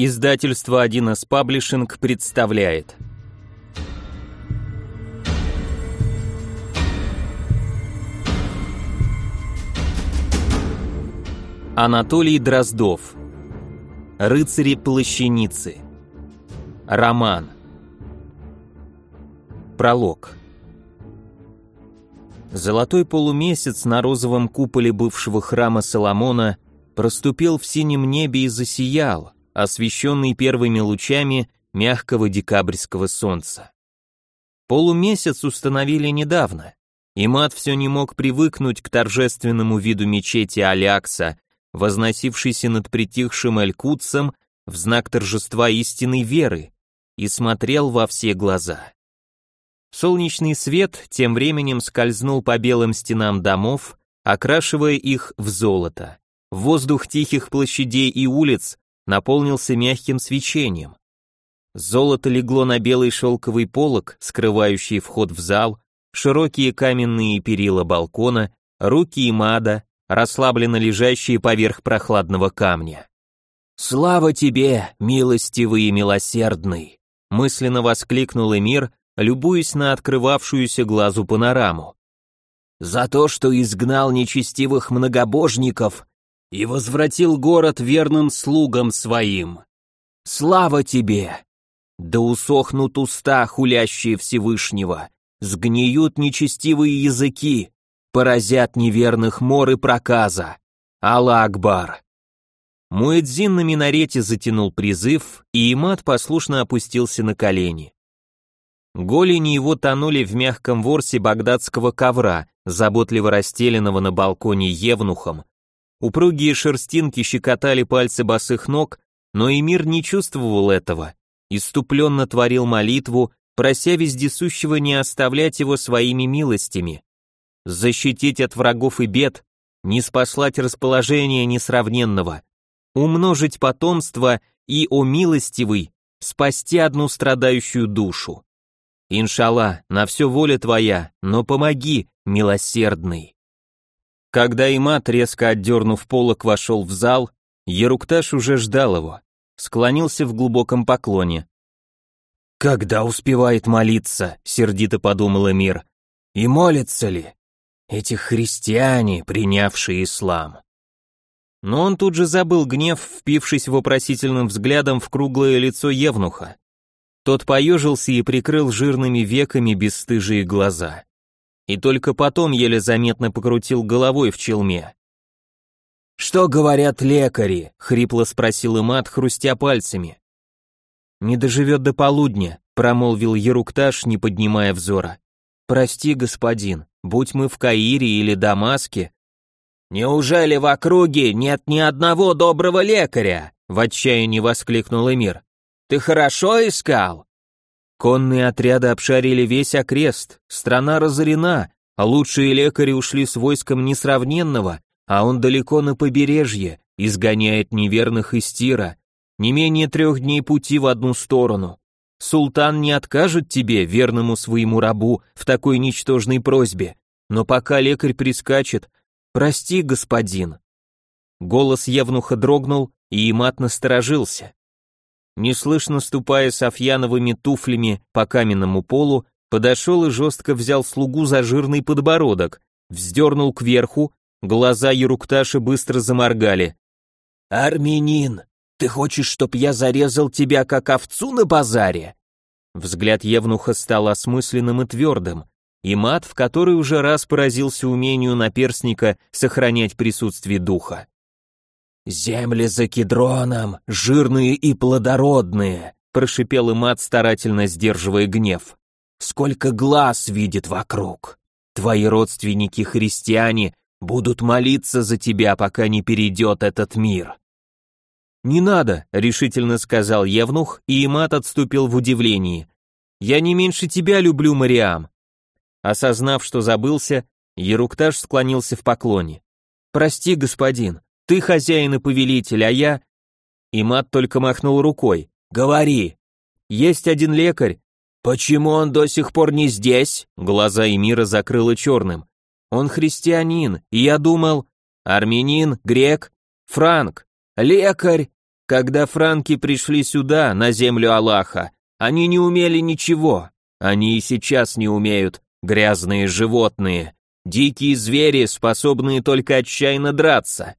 Издательство 1С Паблишинг представляет. Анатолий Дроздов. Рыцари-плащаницы Роман. Пролог. Золотой полумесяц на розовом куполе бывшего храма Соломона проступил в синем небе и засиял, освещенный первыми лучами мягкого декабрьского солнца. Полумесяц установили недавно, и мат все не мог привыкнуть к торжественному виду мечети Алякса, возносившейся над притихшим Элькутцем в знак торжества истинной веры, и смотрел во все глаза. Солнечный свет тем временем скользнул по белым стенам домов, окрашивая их в золото. Воздух тихих площадей и улиц наполнился мягким свечением. Золото легло на белый шелковый полог, скрывающий вход в зал, широкие каменные перила балкона, руки мада, расслабленно лежащие поверх прохладного камня. «Слава тебе, милостивый и милосердный!» мысленно воскликнул Эмир, любуясь на открывавшуюся глазу панораму. «За то, что изгнал нечестивых многобожников и возвратил город верным слугам своим. Слава тебе! Да усохнут уста, хулящие Всевышнего, сгниют нечестивые языки, поразят неверных мор и проказа. Алла Акбар!» Муэдзин на минарете затянул призыв, и Имат послушно опустился на колени. Голени его тонули в мягком ворсе багдадского ковра, заботливо расстеленного на балконе евнухом, Упругие шерстинки щекотали пальцы босых ног, но Эмир не чувствовал этого. Иступленно творил молитву, прося вездесущего не оставлять его своими милостями. Защитить от врагов и бед, не спаслать расположение несравненного, умножить потомство и, о милостивый, спасти одну страдающую душу. Иншалла, на все воля твоя, но помоги, милосердный. Когда Имат, резко отдернув полок, вошел в зал, Ерукташ уже ждал его, склонился в глубоком поклоне. «Когда успевает молиться?» — сердито подумал Эмир. «И молятся ли? Эти христиане, принявшие ислам». Но он тут же забыл гнев, впившись вопросительным взглядом в круглое лицо Евнуха. Тот поежился и прикрыл жирными веками бесстыжие глаза и только потом еле заметно покрутил головой в челме. «Что говорят лекари?» — хрипло спросил Имат, хрустя пальцами. «Не доживет до полудня», — промолвил Ерукташ, не поднимая взора. «Прости, господин, будь мы в Каире или Дамаске». «Неужели в округе нет ни одного доброго лекаря?» — в отчаянии воскликнул Эмир. «Ты хорошо искал?» Конные отряды обшарили весь окрест, страна разорена, а лучшие лекари ушли с войском несравненного, а он далеко на побережье, изгоняет неверных из тира. Не менее трех дней пути в одну сторону. Султан не откажет тебе, верному своему рабу, в такой ничтожной просьбе, но пока лекарь прискачет, прости, господин. Голос Евнуха дрогнул, и Имат насторожился. Неслышно ступая софьяновыми туфлями по каменному полу, подошел и жестко взял слугу за жирный подбородок, вздернул кверху, глаза Ерукташи быстро заморгали. «Армянин, ты хочешь, чтоб я зарезал тебя, как овцу на базаре?» Взгляд Евнуха стал осмысленным и твердым, и мат, в который уже раз поразился умению наперсника сохранять присутствие духа. «Земли за кедроном, жирные и плодородные», прошипел Имат, старательно сдерживая гнев. «Сколько глаз видит вокруг! Твои родственники-христиане будут молиться за тебя, пока не перейдет этот мир». «Не надо», — решительно сказал Евнух, и Имат отступил в удивлении. «Я не меньше тебя люблю, Мариам». Осознав, что забылся, Ерукташ склонился в поклоне. «Прости, господин, ты хозяин и повелитель, а я...» Имат только махнул рукой. «Говори!» «Есть один лекарь». «Почему он до сих пор не здесь?» Глаза Эмира закрыло черным. «Он христианин, и я думал...» «Армянин, грек, франк, лекарь!» Когда франки пришли сюда, на землю Аллаха, они не умели ничего. Они и сейчас не умеют, грязные животные, дикие звери, способные только отчаянно драться.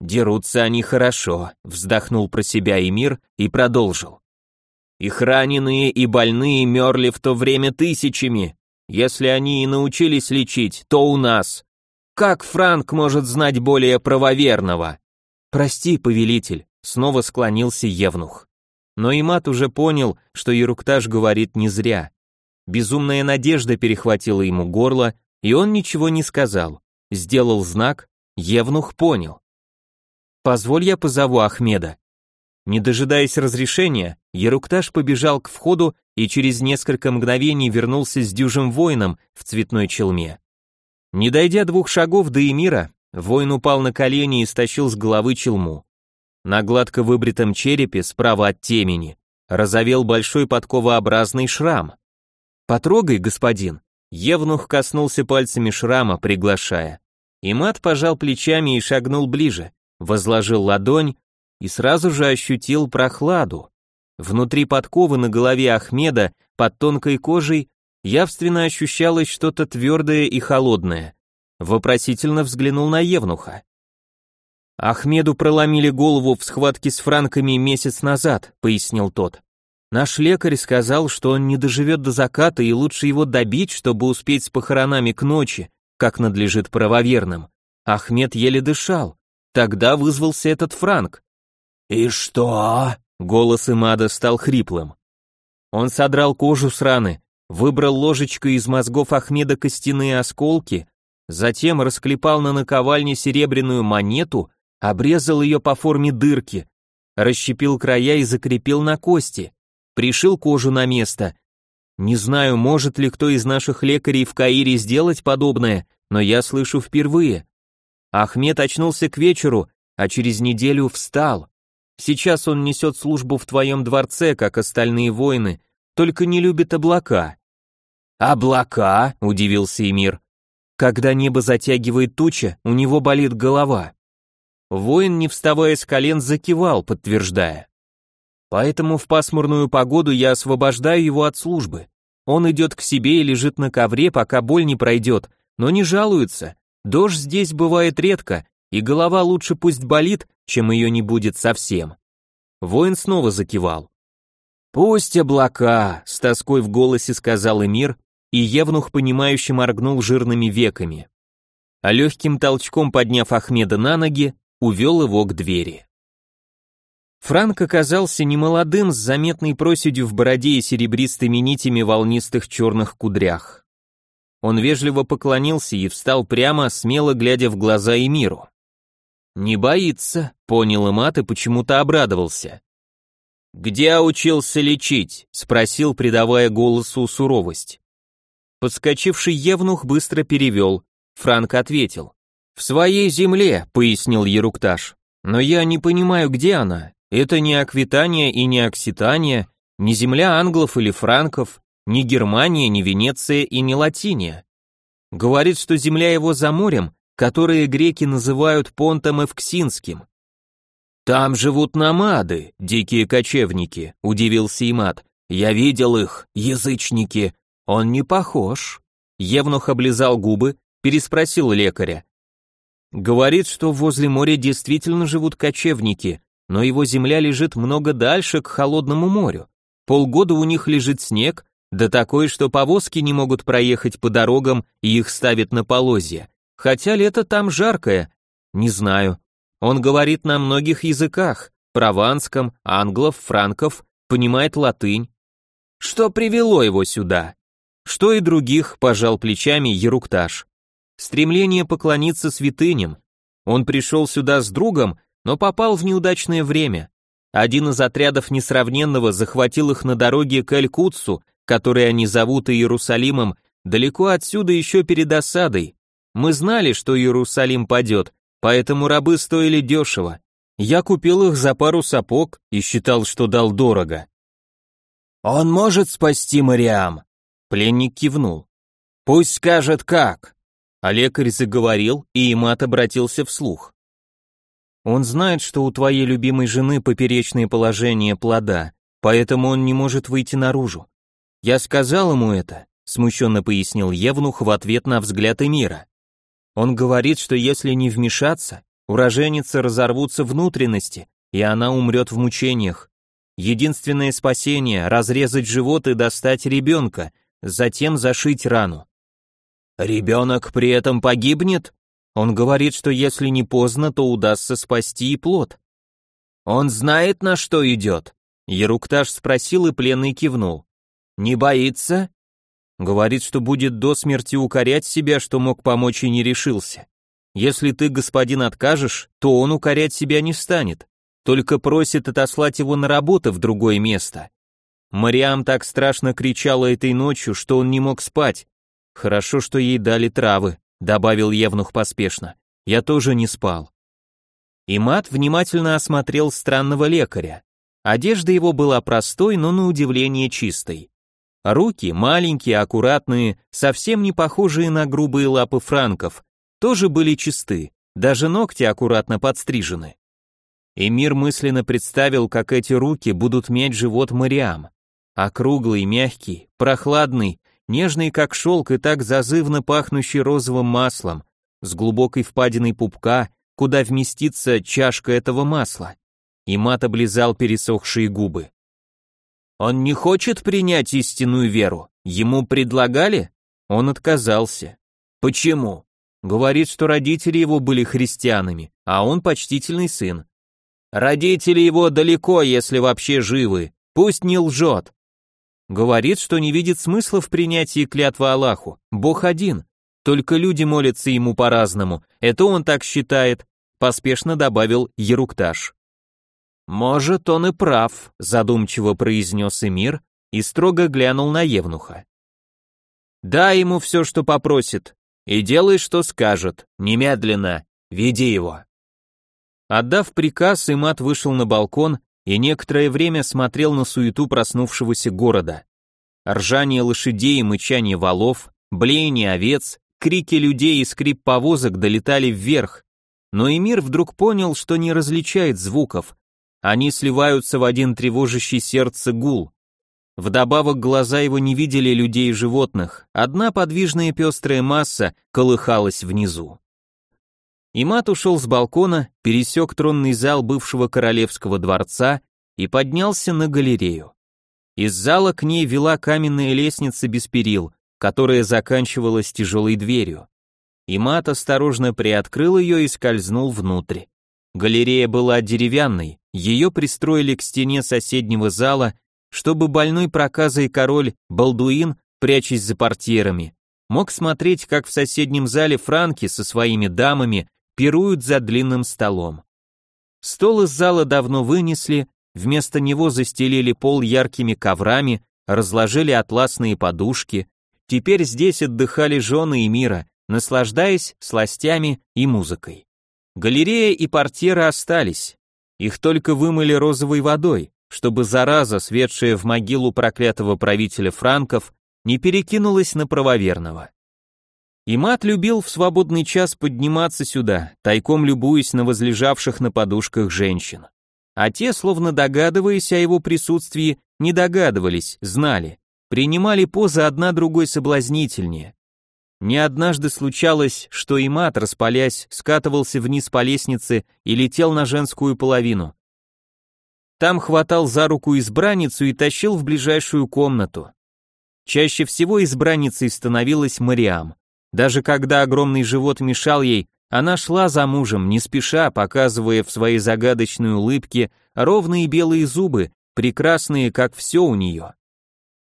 Дерутся они хорошо, вздохнул про себя Эмир и продолжил. Их раненые и больные мерли в то время тысячами. Если они и научились лечить, то у нас. Как Франк может знать более правоверного? Прости, повелитель, снова склонился Евнух. Но Имат уже понял, что Ерукташ говорит не зря. Безумная надежда перехватила ему горло, и он ничего не сказал. Сделал знак, Евнух понял. «Позволь я позову Ахмеда». Не дожидаясь разрешения, Ерукташ побежал к входу и через несколько мгновений вернулся с дюжим воином в цветной челме. Не дойдя двух шагов до Эмира, воин упал на колени и стащил с головы челму. На гладко выбритом черепе, справа от темени, разовел большой подковообразный шрам. «Потрогай, господин!» Евнух коснулся пальцами шрама, приглашая. Имат пожал плечами и шагнул ближе, возложил ладонь и сразу же ощутил прохладу. Внутри подковы на голове Ахмеда, под тонкой кожей, явственно ощущалось что-то твердое и холодное. Вопросительно взглянул на Евнуха. Ахмеду проломили голову в схватке с франками месяц назад, пояснил тот. Наш лекарь сказал, что он не доживет до заката и лучше его добить, чтобы успеть с похоронами к ночи, как надлежит правоверным. Ахмед еле дышал. Тогда вызвался этот франк. «И что?» — голос Имада стал хриплым. Он содрал кожу с раны, выбрал ложечкой из мозгов Ахмеда костяные осколки, затем расклепал на наковальне серебряную монету, обрезал ее по форме дырки, расщепил края и закрепил на кости, пришил кожу на место. Не знаю, может ли кто из наших лекарей в Каире сделать подобное, но я слышу впервые. Ахмед очнулся к вечеру, а через неделю встал. Сейчас он несет службу в твоем дворце, как остальные воины, только не любит облака. «Облака?» — удивился Эмир. «Когда небо затягивает туча, у него болит голова». Воин, не вставая с колен, закивал, подтверждая. «Поэтому в пасмурную погоду я освобождаю его от службы. Он идет к себе и лежит на ковре, пока боль не пройдет, но не жалуется. Дождь здесь бывает редко, и голова лучше пусть болит, чем ее не будет совсем». Воин снова закивал. «Пусть облака», — с тоской в голосе сказал Эмир, и Евнух, понимающе моргнул жирными веками. А легким толчком подняв Ахмеда на ноги, увел его к двери. Франк оказался немолодым, с заметной проседью в бороде и серебристыми нитями волнистых черных кудрях. Он вежливо поклонился и встал прямо, смело глядя в глаза Эмиру. «Не боится», — понял Имат и почему-то обрадовался. «Где учился лечить?» — спросил, придавая голосу суровость. Подскочивший Евнух быстро перевел. Франк ответил. «В своей земле», — пояснил Ерукташ. «Но я не понимаю, где она. Это не Аквитания и не Окситания, не земля англов или франков, не Германия, не Венеция и не Латиния. Говорит, что земля его за морем, которое греки называют Понтом Эвксинским. Там живут намады, дикие кочевники, удивился Имат. Я видел их, язычники, он не похож. Евнух облизал губы, переспросил лекаря. Говорит, что возле моря действительно живут кочевники, но его земля лежит много дальше, к холодному морю. Полгода у них лежит снег, да такой, что повозки не могут проехать по дорогам и их ставят на полозья. Хотя лето там жаркое. Не знаю. Он говорит на многих языках, прованском, англов, франков, понимает латынь. Что привело его сюда? Что и других, пожал плечами Ерукташ. Стремление поклониться святыням. Он пришел сюда с другом, но попал в неудачное время. Один из отрядов несравненного захватил их на дороге к Эль-Кутсу, который они зовут Иерусалимом, далеко отсюда еще перед осадой. Мы знали, что Иерусалим падет, поэтому рабы стоили дешево. Я купил их за пару сапог и считал, что дал дорого. «Он может спасти Мариам?» Пленник кивнул. «Пусть скажет как». А лекарь заговорил, и Имат обратился вслух. Он знает, что у твоей любимой жены поперечное положение плода, поэтому он не может выйти наружу. Я сказал ему это, смущенно пояснил Евнух в ответ на взгляд Эмира. Он говорит, что если не вмешаться, у роженицы разорвутся внутренности, и она умрет в мучениях. Единственное спасение — разрезать живот и достать ребенка, затем зашить рану. Ребенок при этом погибнет? Он говорит, что если не поздно, то удастся спасти и плод. Он знает, на что идет. Ерукташ спросил, и пленный кивнул. Не боится? Говорит, что будет до смерти укорять себя, что мог помочь и не решился. Если ты, господин, откажешь, то он укорять себя не станет, только просит отослать его на работу в другое место. Мариам так страшно кричала этой ночью, что он не мог спать. Хорошо, что ей дали травы, добавил Евнух поспешно. Я тоже не спал. Имат внимательно осмотрел странного лекаря. Одежда его была простой, но на удивление чистой. Руки, маленькие, аккуратные, совсем не похожие на грубые лапы франков, тоже были чисты, даже ногти аккуратно подстрижены. Эмир мысленно представил, как эти руки будут мять живот Мариам. Округлый, мягкий, прохладный, нежный как шелк и так зазывно пахнущий розовым маслом, с глубокой впадиной пупка, куда вместится чашка этого масла. И мат облизал пересохшие губы. Он не хочет принять истинную веру. Ему предлагали? Он отказался. Почему? Говорит, что родители его были христианами, а он почтительный сын. Родители его далеко, если вообще живы. Пусть не лжет. Говорит, что не видит смысла в принятии клятвы Аллаху. Бог один. Только люди молятся ему по-разному. Это он так считает, поспешно добавил Ерукташ. Может, он и прав, задумчиво произнес Эмир и строго глянул на Евнуха. Дай ему все, что попросит, и делай, что скажет. Немедленно. Веди его. Отдав приказ, Имат вышел на балкон и некоторое время смотрел на суету проснувшегося города. Ржание лошадей и мычание валов, блеяние овец, крики людей и скрип повозок долетали вверх, но Эмир вдруг понял, что не различает звуков. Они сливаются в один тревожащий сердце гул. Вдобавок глаза его не видели людей и животных, одна подвижная пестрая масса колыхалась внизу. Имат ушел с балкона, пересек тронный зал бывшего королевского дворца и поднялся на галерею. Из зала к ней вела каменная лестница без перил, которая заканчивалась тяжелой дверью. Имат осторожно приоткрыл ее и скользнул внутрь. Галерея была деревянной, ее пристроили к стене соседнего зала чтобы больной проказой король Балдуин, прячась за портьерами, мог смотреть, как в соседнем зале франки со своими дамами пируют за длинным столом. Стол из зала давно вынесли, вместо него застелили пол яркими коврами, разложили атласные подушки. Теперь здесь отдыхали жены и мира, наслаждаясь сластями и музыкой. Галерея и портьеры остались. Их только вымыли розовой водой, чтобы зараза, светшая в могилу проклятого правителя франков, не перекинулась на правоверного. Имат любил в свободный час подниматься сюда, тайком любуясь на возлежавших на подушках женщин. А те, словно догадываясь о его присутствии, не догадывались, знали, принимали позы одна другой соблазнительнее. Не однажды случалось, что Имат, распалясь, скатывался вниз по лестнице и летел на женскую половину, там хватал за руку избранницу и тащил в ближайшую комнату. Чаще всего избранницей становилась Мариам. Даже когда огромный живот мешал ей, она шла за мужем, не спеша, показывая в своей загадочной улыбке ровные белые зубы, прекрасные, как все у нее.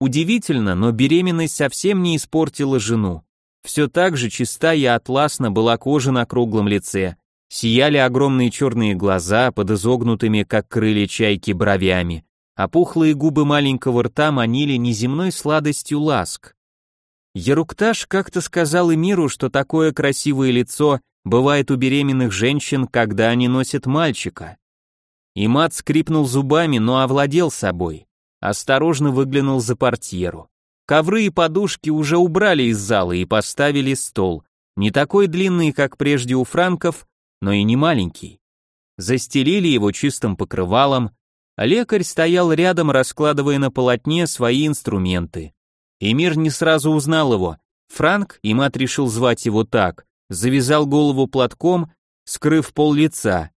Удивительно, но беременность совсем не испортила жену. Все так же чиста и атласна была кожа на круглом лице, Сияли огромные черные глаза под изогнутыми, как крылья чайки, бровями, а пухлые губы маленького рта манили неземной сладостью ласк. Ерукташ как-то сказал Эмиру, что такое красивое лицо бывает у беременных женщин, когда они носят мальчика. Имат скрипнул зубами, но овладел собой. Осторожно выглянул за портьеру. Ковры и подушки уже убрали из зала и поставили стол, не такой длинный, как прежде у франков, но и не маленький. застелили его чистым покрывалом, лекарь стоял рядом, раскладывая на полотне свои инструменты. Эмир не сразу узнал его. Франк, и мат решил звать его так, завязал голову платком, скрыв пол лица.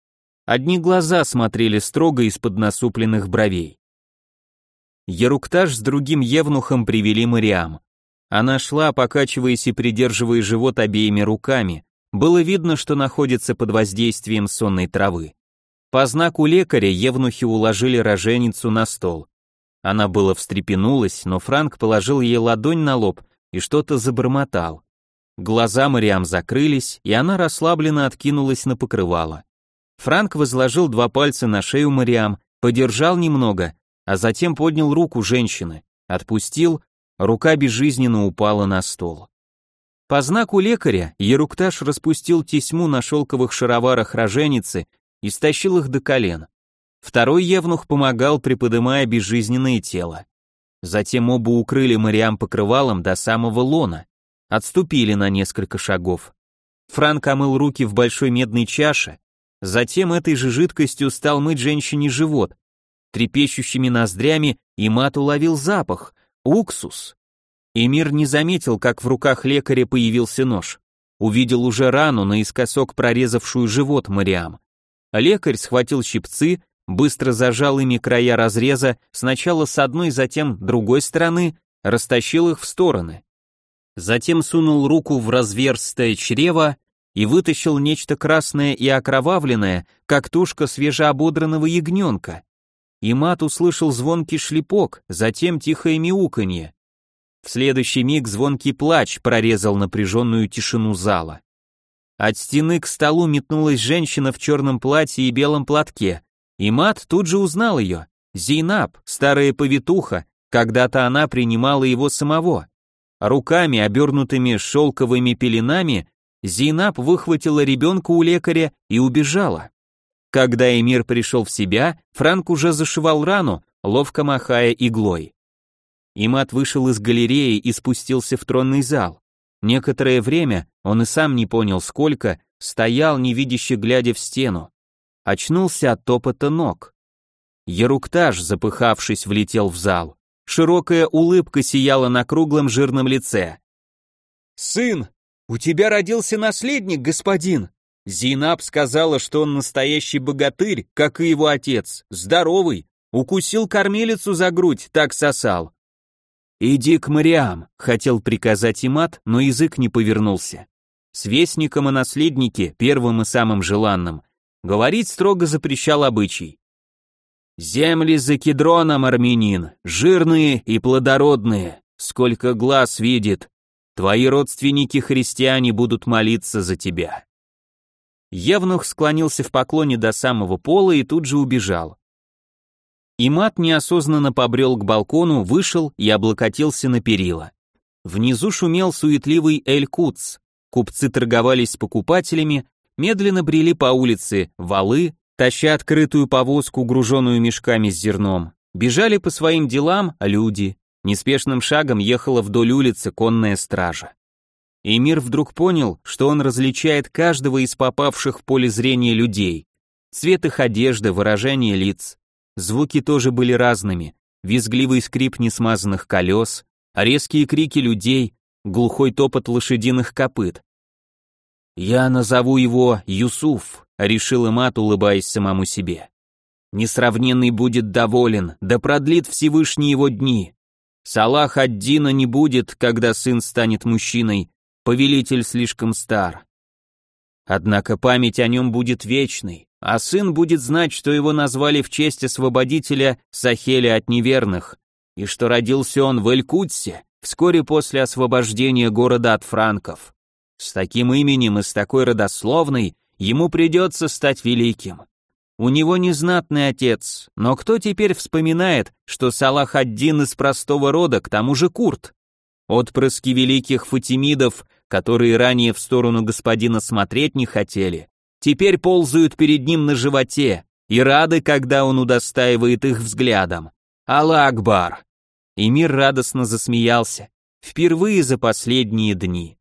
Одни глаза смотрели строго из-под насупленных бровей. Еруктаж с другим евнухом привели Мариам. Она шла, покачиваясь и придерживая живот обеими руками. Было видно, что находится под воздействием сонной травы. По знаку лекаря евнухи уложили роженицу на стол. Она было встрепенулась, но Франк положил ей ладонь на лоб и что-то забормотал. Глаза Мариам закрылись, и она расслабленно откинулась на покрывало. Франк возложил два пальца на шею Мариам, подержал немного, а затем поднял руку женщины, отпустил, рука безжизненно упала на стол. По знаку лекаря Ерукташ распустил тесьму на шелковых шароварах роженицы и стащил их до колен. Второй евнух помогал, приподымая безжизненное тело. Затем оба укрыли Мариам покрывалом до самого лона, отступили на несколько шагов. Франк омыл руки в большой медной чаше, затем этой же жидкостью стал мыть женщине живот. Трепещущими ноздрями и мат уловил запах — уксус. Эмир не заметил, как в руках лекаря появился нож. Увидел уже рану, наискосок прорезавшую живот Мариам. Лекарь схватил щипцы, быстро зажал ими края разреза, сначала с одной, затем другой стороны, растащил их в стороны. Затем сунул руку в разверстое чрево и вытащил нечто красное и окровавленное, как тушка свежеободранного ягненка. И мат услышал звонкий шлепок, затем тихое мяуканье. В следующий миг звонкий плач прорезал напряженную тишину зала. От стены к столу метнулась женщина в черном платье и белом платке, и Мат тут же узнал ее. Зейнаб, старая повитуха, когда-то она принимала его самого. Руками, обернутыми шелковыми пеленами, Зейнаб выхватила ребенка у лекаря и убежала. Когда Эмир пришел в себя, Франк уже зашивал рану, ловко махая иглой. Имат вышел из галереи и спустился в тронный зал. Некоторое время, он и сам не понял сколько, стоял, невидяще глядя в стену. Очнулся от топота ног. Еруктаж, запыхавшись, влетел в зал. Широкая улыбка сияла на круглом жирном лице. «Сын, у тебя родился наследник, господин!» Зинаб сказала, что он настоящий богатырь, как и его отец, здоровый, укусил кормилицу за грудь, так сосал. «Иди к Мариам», — хотел приказать Имат, но язык не повернулся. С вестником о наследнике, первым и самым желанным, говорить строго запрещал обычай. «Земли за кедроном, армянин, жирные и плодородные, сколько глаз видит, твои родственники-христиане будут молиться за тебя». Евнух склонился в поклоне до самого пола и тут же убежал. Имат неосознанно побрел к балкону, вышел и облокотился на перила. Внизу шумел суетливый Эль-Куц. Купцы торговались с покупателями, медленно брели по улице валы, таща открытую повозку, груженную мешками с зерном. Бежали по своим делам люди. Неспешным шагом ехала вдоль улицы конная стража. Эмир вдруг понял, что он различает каждого из попавших в поле зрения людей. Цвет их одежды, выражение лиц. Звуки тоже были разными. Визгливый скрип несмазанных колес, резкие крики людей, глухой топот лошадиных копыт. «Я назову его Юсуф», — решил Имат, улыбаясь самому себе. «Несравненный будет доволен, да продлит Всевышний его дни. Салах ад-Дина не будет, когда сын станет мужчиной, повелитель слишком стар. Однако память о нем будет вечной, а сын будет знать, что его назвали в честь освободителя Сахеля от неверных, и что родился он в Эль-Кутсе вскоре после освобождения города от франков. С таким именем и с такой родословной ему придется стать великим. У него незнатный отец, но кто теперь вспоминает, что Салах один из простого рода, к тому же Курт? Отпрыски великих фатимидов, которые ранее в сторону господина смотреть не хотели, теперь ползают перед ним на животе и рады, когда он удостаивает их взглядом. Аллах Акбар! И мир радостно засмеялся, впервые за последние дни.